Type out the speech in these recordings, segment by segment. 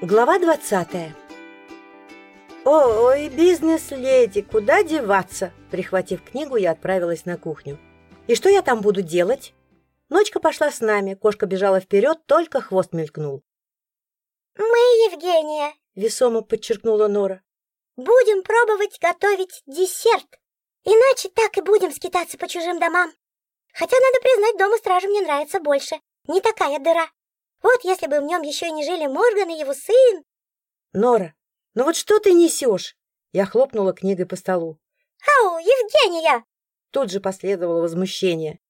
Глава 20 «Ой, бизнес-леди, куда деваться?» Прихватив книгу, я отправилась на кухню. «И что я там буду делать?» Ночка пошла с нами, кошка бежала вперед, только хвост мелькнул. «Мы, Евгения», — весомо подчеркнула Нора, «будем пробовать готовить десерт. Иначе так и будем скитаться по чужим домам. Хотя, надо признать, дома стражи мне нравится больше. Не такая дыра. Вот если бы в нем еще и не жили Морган и его сын. Нора, ну вот что ты несешь? Я хлопнула книгой по столу. Ау, Евгения! Тут же последовало возмущение.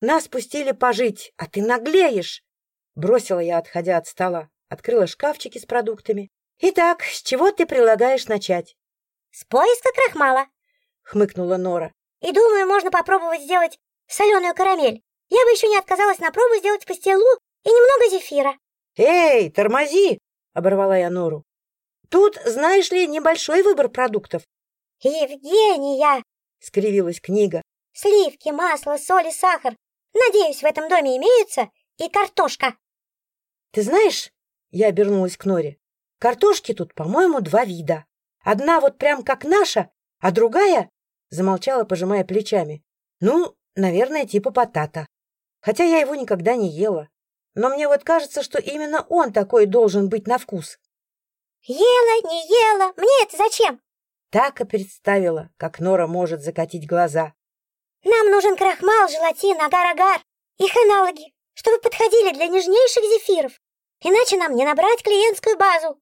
Нас пустили пожить, а ты наглеешь! Бросила я, отходя от стола. Открыла шкафчики с продуктами. Итак, с чего ты предлагаешь начать? С поиска крахмала, хмыкнула Нора. И думаю, можно попробовать сделать соленую карамель. Я бы еще не отказалась на пробу сделать пастилу и немного зефира. «Эй, тормози!» — оборвала я Нору. «Тут, знаешь ли, небольшой выбор продуктов». «Евгения!» — скривилась книга. «Сливки, масло, соль и сахар. Надеюсь, в этом доме имеются и картошка». «Ты знаешь...» — я обернулась к Норе. «Картошки тут, по-моему, два вида. Одна вот прям как наша, а другая...» — замолчала, пожимая плечами. «Ну, наверное, типа потата. Хотя я его никогда не ела. Но мне вот кажется, что именно он такой должен быть на вкус. Ела, не ела, мне это зачем? Так и представила, как Нора может закатить глаза. Нам нужен крахмал, желатин, агар-агар, их аналоги, чтобы подходили для нежнейших зефиров. Иначе нам не набрать клиентскую базу.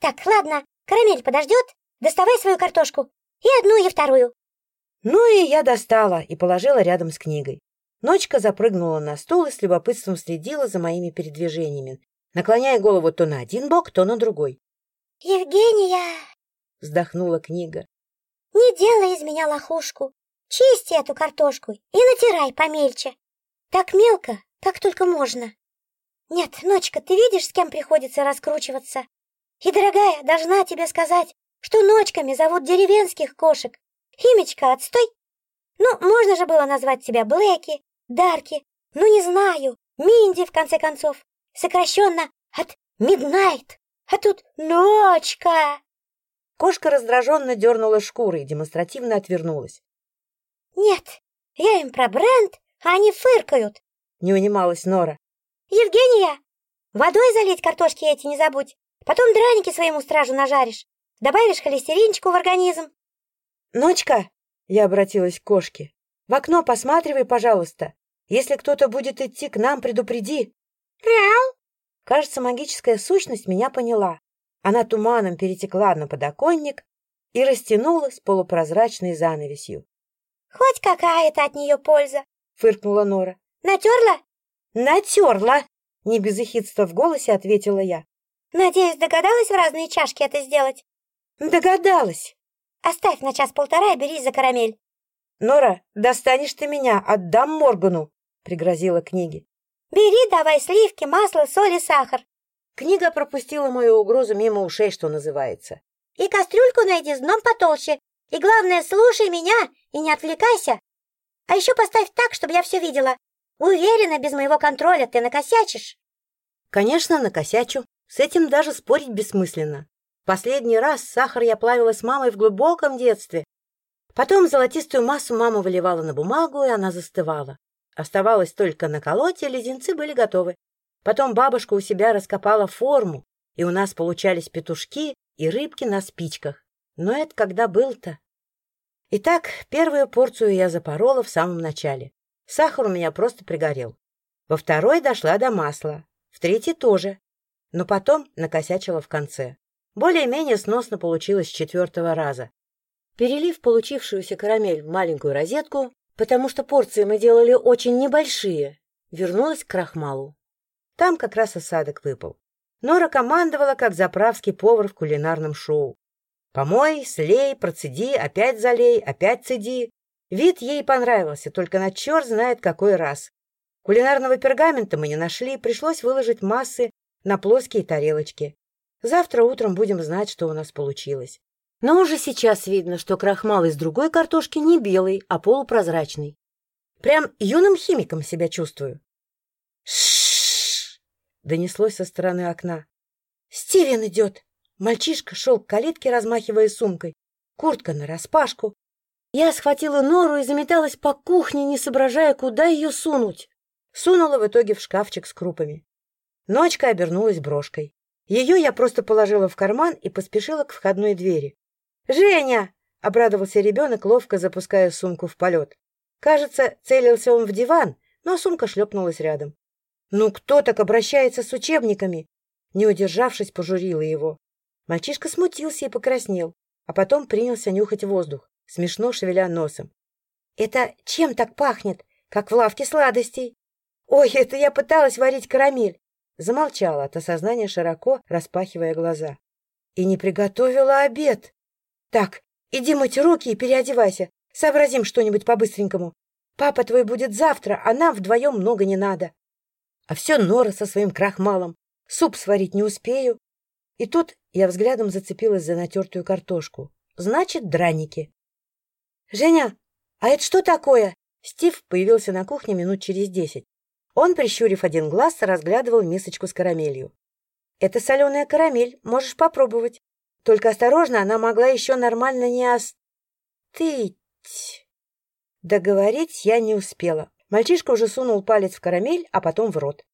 Так, ладно, карамель подождет, доставай свою картошку, и одну, и вторую. Ну и я достала и положила рядом с книгой. Ночка запрыгнула на стул и с любопытством следила за моими передвижениями, наклоняя голову то на один бок, то на другой. — Евгения! — вздохнула книга. — Не делай из меня лохушку. Чисти эту картошку и натирай помельче. Так мелко, как только можно. Нет, Ночка, ты видишь, с кем приходится раскручиваться? И, дорогая, должна тебе сказать, что ночками зовут деревенских кошек. Химичка, отстой. Ну, можно же было назвать тебя Блэки, Дарки, ну не знаю, Минди, в конце концов, сокращенно от Миднайт, а тут ночка. Кошка раздраженно дернула шкурой и демонстративно отвернулась. Нет, я им про бренд, а они фыркают. Не унималась Нора. Евгения, водой залить картошки эти не забудь. Потом драники своему стражу нажаришь. Добавишь холестеринчику в организм. Ночка, я обратилась к кошке. В окно посматривай, пожалуйста. Если кто-то будет идти к нам, предупреди. Мяу. Кажется, магическая сущность меня поняла. Она туманом перетекла на подоконник и растянулась полупрозрачной занавесью. Хоть какая-то от нее польза, фыркнула Нора. Натерла? Натерла! Не без эхидства в голосе ответила я. Надеюсь, догадалась в разные чашки это сделать? Догадалась. Оставь на час-полтора и берись за карамель. Нора, достанешь ты меня, отдам Моргану, пригрозила книги. Бери давай сливки, масло, соль и сахар. Книга пропустила мою угрозу мимо ушей, что называется. И кастрюльку найди с дном потолще. И главное, слушай меня и не отвлекайся. А еще поставь так, чтобы я все видела. Уверена, без моего контроля ты накосячишь. Конечно, накосячу. С этим даже спорить бессмысленно. Последний раз сахар я плавила с мамой в глубоком детстве, Потом золотистую массу мама выливала на бумагу, и она застывала. Оставалось только наколоть, и леденцы были готовы. Потом бабушка у себя раскопала форму, и у нас получались петушки и рыбки на спичках. Но это когда был-то? Итак, первую порцию я запорола в самом начале. Сахар у меня просто пригорел. Во второй дошла до масла, в третьей тоже, но потом накосячила в конце. Более-менее сносно получилось с четвертого раза. Перелив получившуюся карамель в маленькую розетку, потому что порции мы делали очень небольшие, вернулась к крахмалу. Там как раз осадок выпал. Нора командовала, как заправский повар в кулинарном шоу. Помой, слей, процеди, опять залей, опять цеди. Вид ей понравился, только на черт знает какой раз. Кулинарного пергамента мы не нашли, пришлось выложить массы на плоские тарелочки. Завтра утром будем знать, что у нас получилось. Но уже сейчас видно, что крахмал из другой картошки не белый, а полупрозрачный. Прям юным химиком себя чувствую. Шш! донеслось со стороны окна. Стивен идет. Мальчишка шел к калитке, размахивая сумкой. Куртка нараспашку. Я схватила нору и заметалась по кухне, не соображая, куда ее сунуть. Сунула в итоге в шкафчик с крупами. Ночка обернулась брошкой. Ее я просто положила в карман и поспешила к входной двери. «Женя!» — обрадовался ребенок, ловко запуская сумку в полет. Кажется, целился он в диван, но сумка шлепнулась рядом. «Ну кто так обращается с учебниками?» Не удержавшись, пожурила его. Мальчишка смутился и покраснел, а потом принялся нюхать воздух, смешно шевеля носом. «Это чем так пахнет? Как в лавке сладостей?» «Ой, это я пыталась варить карамель!» Замолчала от осознания, широко распахивая глаза. «И не приготовила обед!» «Так, иди мыть руки и переодевайся. Сообразим что-нибудь по-быстренькому. Папа твой будет завтра, а нам вдвоем много не надо. А все Нора со своим крахмалом. Суп сварить не успею. И тут я взглядом зацепилась за натертую картошку. Значит, драники. «Женя, а это что такое?» Стив появился на кухне минут через десять. Он, прищурив один глаз, разглядывал мисочку с карамелью. «Это соленая карамель, можешь попробовать. Только осторожно, она могла еще нормально не остыть». Договорить я не успела. Мальчишка уже сунул палец в карамель, а потом в рот.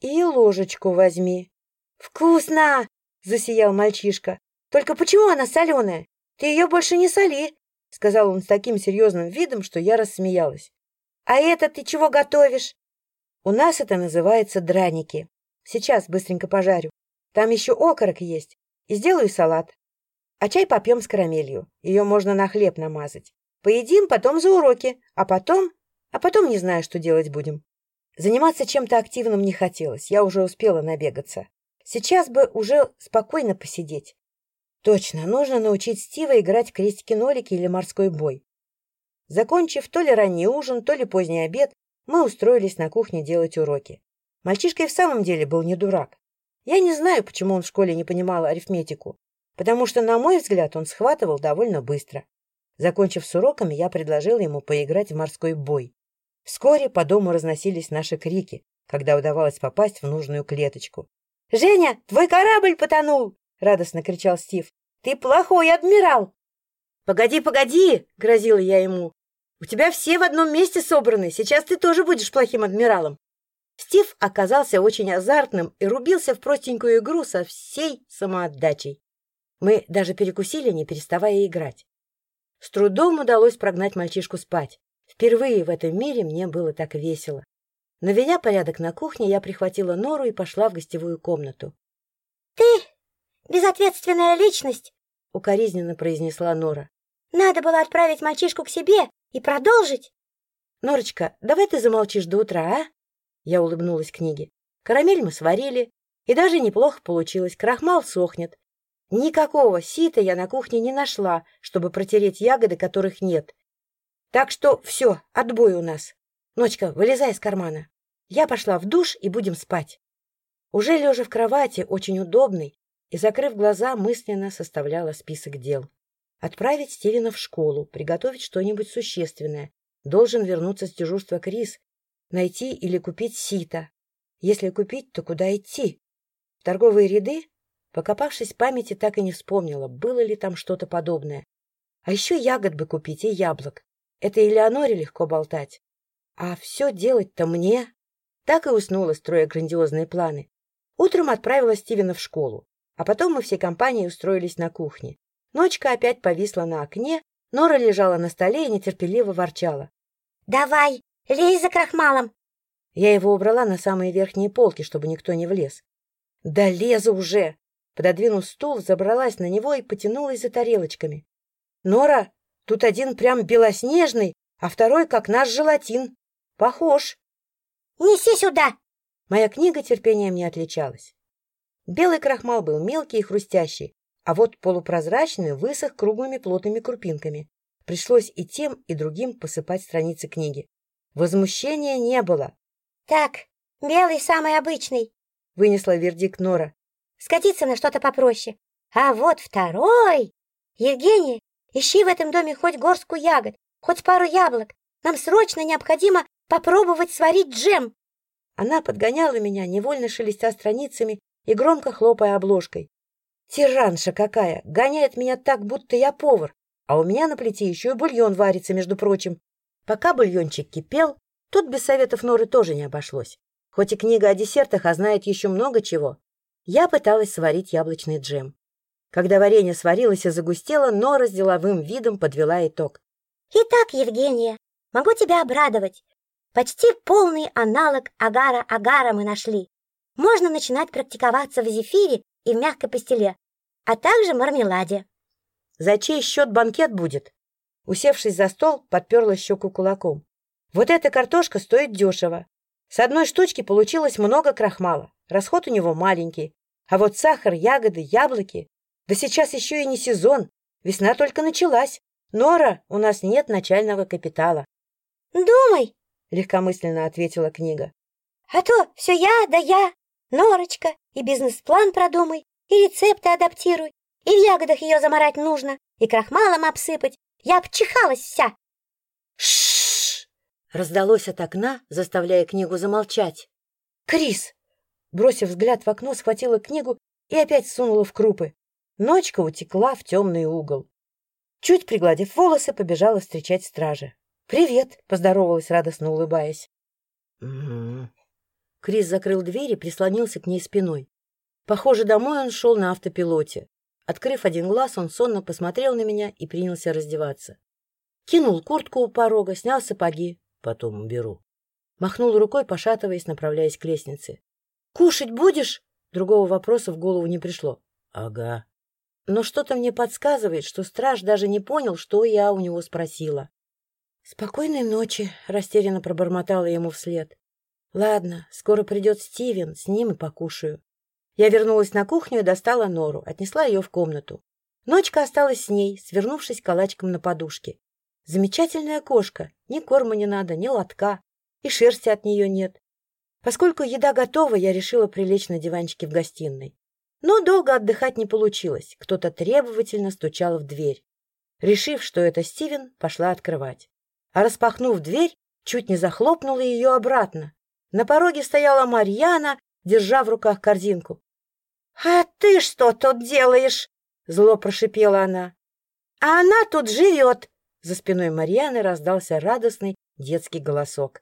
«И ложечку возьми». «Вкусно!» — засиял мальчишка. «Только почему она соленая? Ты ее больше не соли!» — сказал он с таким серьезным видом, что я рассмеялась. «А это ты чего готовишь?» «У нас это называется драники. Сейчас быстренько пожарю. Там еще окорок есть. Сделаю салат. А чай попьем с карамелью. Ее можно на хлеб намазать. Поедим, потом за уроки. А потом... А потом не знаю, что делать будем. Заниматься чем-то активным не хотелось. Я уже успела набегаться. Сейчас бы уже спокойно посидеть. Точно, нужно научить Стива играть в крестики-нолики или морской бой. Закончив то ли ранний ужин, то ли поздний обед, мы устроились на кухне делать уроки. Мальчишка и в самом деле был не дурак. Я не знаю, почему он в школе не понимал арифметику потому что, на мой взгляд, он схватывал довольно быстро. Закончив с уроками, я предложил ему поиграть в морской бой. Вскоре по дому разносились наши крики, когда удавалось попасть в нужную клеточку. «Женя, твой корабль потонул!» — радостно кричал Стив. «Ты плохой адмирал!» «Погоди, погоди!» — грозила я ему. «У тебя все в одном месте собраны. Сейчас ты тоже будешь плохим адмиралом». Стив оказался очень азартным и рубился в простенькую игру со всей самоотдачей. Мы даже перекусили, не переставая играть. С трудом удалось прогнать мальчишку спать. Впервые в этом мире мне было так весело. Наведя порядок на кухне, я прихватила нору и пошла в гостевую комнату. — Ты безответственная личность, — укоризненно произнесла Нора. — Надо было отправить мальчишку к себе и продолжить. — Норочка, давай ты замолчишь до утра, а? Я улыбнулась книге. Карамель мы сварили, и даже неплохо получилось. Крахмал сохнет, Никакого сита я на кухне не нашла, чтобы протереть ягоды, которых нет. Так что все, отбой у нас. Ночка, вылезай из кармана. Я пошла в душ и будем спать. Уже лежа в кровати, очень удобный, и, закрыв глаза, мысленно составляла список дел. Отправить Стивена в школу, приготовить что-нибудь существенное. Должен вернуться с дежурства Крис, найти или купить сито. Если купить, то куда идти? В торговые ряды Покопавшись в памяти, так и не вспомнила, было ли там что-то подобное. А еще ягод бы купить и яблок. Это Элеоноре легко болтать. А все делать-то мне. Так и уснула, строя грандиозные планы. Утром отправила Стивена в школу, а потом мы всей компанией устроились на кухне. Ночка опять повисла на окне, Нора лежала на столе и нетерпеливо ворчала. — Давай, лезь за крахмалом. Я его убрала на самые верхние полки, чтобы никто не влез. — Да лезу уже! Пододвинув стул, забралась на него и потянулась за тарелочками. «Нора, тут один прям белоснежный, а второй как наш желатин. Похож». «Неси сюда!» Моя книга терпением не отличалась. Белый крахмал был мелкий и хрустящий, а вот полупрозрачный высох круглыми плотными крупинками. Пришлось и тем, и другим посыпать страницы книги. Возмущения не было. «Так, белый самый обычный», — вынесла вердикт Нора скатиться на что-то попроще. А вот второй... Евгения, ищи в этом доме хоть горстку ягод, хоть пару яблок. Нам срочно необходимо попробовать сварить джем. Она подгоняла меня, невольно шелестя страницами и громко хлопая обложкой. Тиранша какая! Гоняет меня так, будто я повар, а у меня на плите еще и бульон варится, между прочим. Пока бульончик кипел, тут без советов Норы тоже не обошлось. Хоть и книга о десертах, а знает еще много чего. Я пыталась сварить яблочный джем. Когда варенье сварилось и загустело, Нора с деловым видом подвела итог. «Итак, Евгения, могу тебя обрадовать. Почти полный аналог агара-агара мы нашли. Можно начинать практиковаться в зефире и в мягкой пастиле, а также мармеладе. За чей счет банкет будет? Усевшись за стол, подперла щеку кулаком. Вот эта картошка стоит дешево. С одной штучки получилось много крахмала. Расход у него маленький. А вот сахар, ягоды, яблоки... Да сейчас еще и не сезон. Весна только началась. Нора, у нас нет начального капитала. «Думай!» — легкомысленно ответила книга. «А то все я да я. Норочка, и бизнес-план продумай, и рецепты адаптируй, и в ягодах ее заморать нужно, и крахмалом обсыпать. Я обчихалась вся. Шш! Раздалось от окна, заставляя книгу замолчать. Крис! Бросив взгляд в окно, схватила книгу и опять сунула в крупы. Ночка утекла в темный угол. Чуть пригладив волосы, побежала встречать стража. «Привет!» — поздоровалась, радостно улыбаясь. Крис закрыл дверь и прислонился к ней спиной. Похоже, домой он шел на автопилоте. Открыв один глаз, он сонно посмотрел на меня и принялся раздеваться. Кинул куртку у порога, снял сапоги. Потом уберу. Махнул рукой, пошатываясь, направляясь к лестнице. «Кушать будешь?» Другого вопроса в голову не пришло. «Ага». Но что-то мне подсказывает, что страж даже не понял, что я у него спросила. «Спокойной ночи», — растерянно пробормотала ему вслед. «Ладно, скоро придет Стивен, с ним и покушаю». Я вернулась на кухню и достала нору, отнесла ее в комнату. Ночка осталась с ней, свернувшись калачиком на подушке. Замечательная кошка, ни корма не надо, ни лотка, и шерсти от нее нет. Поскольку еда готова, я решила прилечь на диванчике в гостиной. Но долго отдыхать не получилось, кто-то требовательно стучал в дверь. Решив, что это Стивен, пошла открывать. А распахнув дверь, чуть не захлопнула ее обратно. На пороге стояла Марьяна, держа в руках корзинку. «А ты что тут делаешь?» — зло прошипела она. «А она тут живет!» За спиной Марьяны раздался радостный детский голосок.